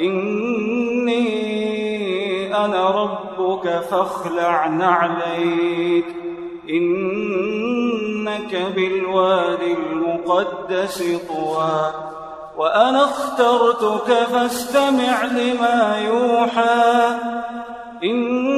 إني أنا ربك فاخلع نعليك إنك بالوادي المقدس طوى وأنا اخترتك فاستمع لما يوحى إنني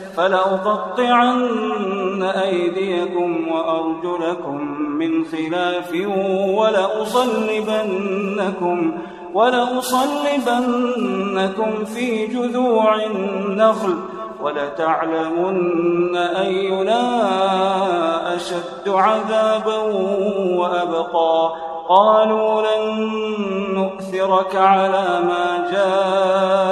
فلأقطعن أيديكم وأرجلكم من خلاف ولأصلبنكم ولأصلبنكم في جذوع النخل ولتعلمن أينا أشد عذابا وأبقى. قالوا لن نؤثرك على ما جاءنا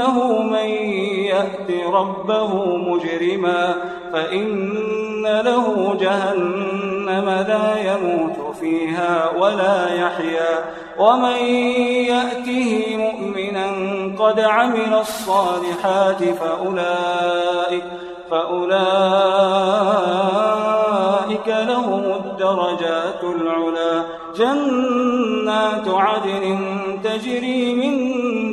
إنه من يأت ربه مجرما فإن له جهنم لا يموت فيها ولا يحيا ومن يأته مؤمنا قد عمل الصالحات فأولئك فأولئك لهم الدرجات العلا. جنات عدن تجري من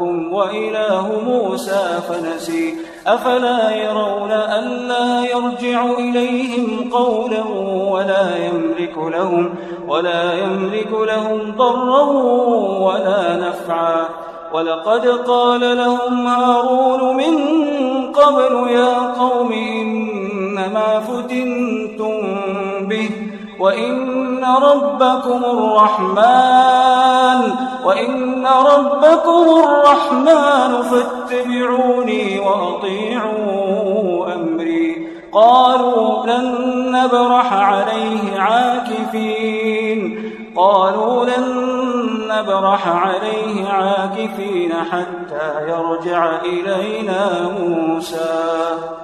إلهكم وإله موسى فنسي. أفلا يرون ألا يرجع إليهم قولا ولا يملك لهم ولا يملك لهم ضرا ولا نفعا. ولقد قال لهم هارون من قبل يا قوم إنما به وإن ربكم الرحمن وإن ربكم الرحمن فاتبعوني وأطيعوا أمري. قالوا لن نبرح عليه عاكفين. قالوا لن نبرح عليه عاكفين حتى يرجع إلينا موسى.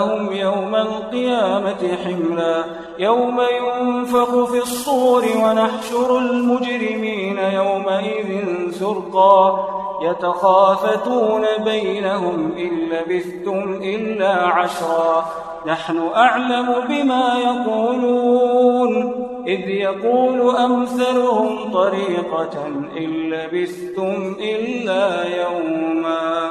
لهم يوم القيامة حملا يوم ينفخ في الصور ونحشر المجرمين يومئذ زرقا يتخافتون بينهم إن لبثتم إلا عشرا. نحن أعلم بما يقولون إذ يقول أمثلهم طريقة إن لبثتم إلا يوما.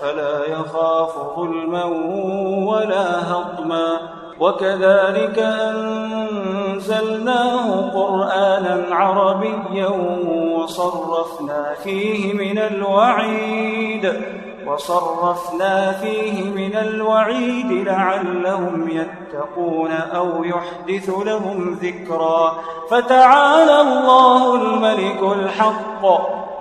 فلا يخاف ظلما ولا هضما. وكذلك أنزلناه قرآنا عربيا وصرفنا فيه من الوعيد وصرفنا فيه من الوعيد لعلهم يتقون أو يحدث لهم ذكرا. فتعالى الله الملك الحق.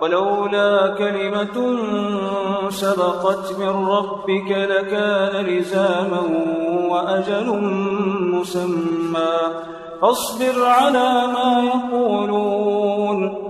ولولا كلمة سبقت من ربك لكان لزاما وأجل مسمى. فاصبر على ما يقولون.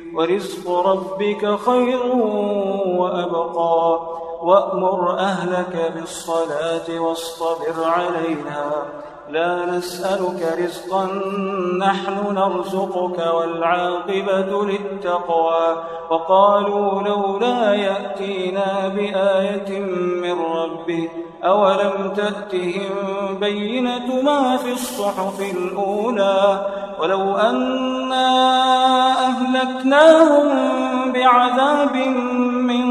ورزق ربك خير وأبقى. وأمر أهلك بالصلاة واصطبر عليها. لا نسألك رزقا نحن نرزقك والعاقبة للتقوى. وقالوا لولا يأتينا بآية من ربه أولم تأتهم بينة ما في الصحف الأولى؟ ولو أنا أهلكناهم بعذاب من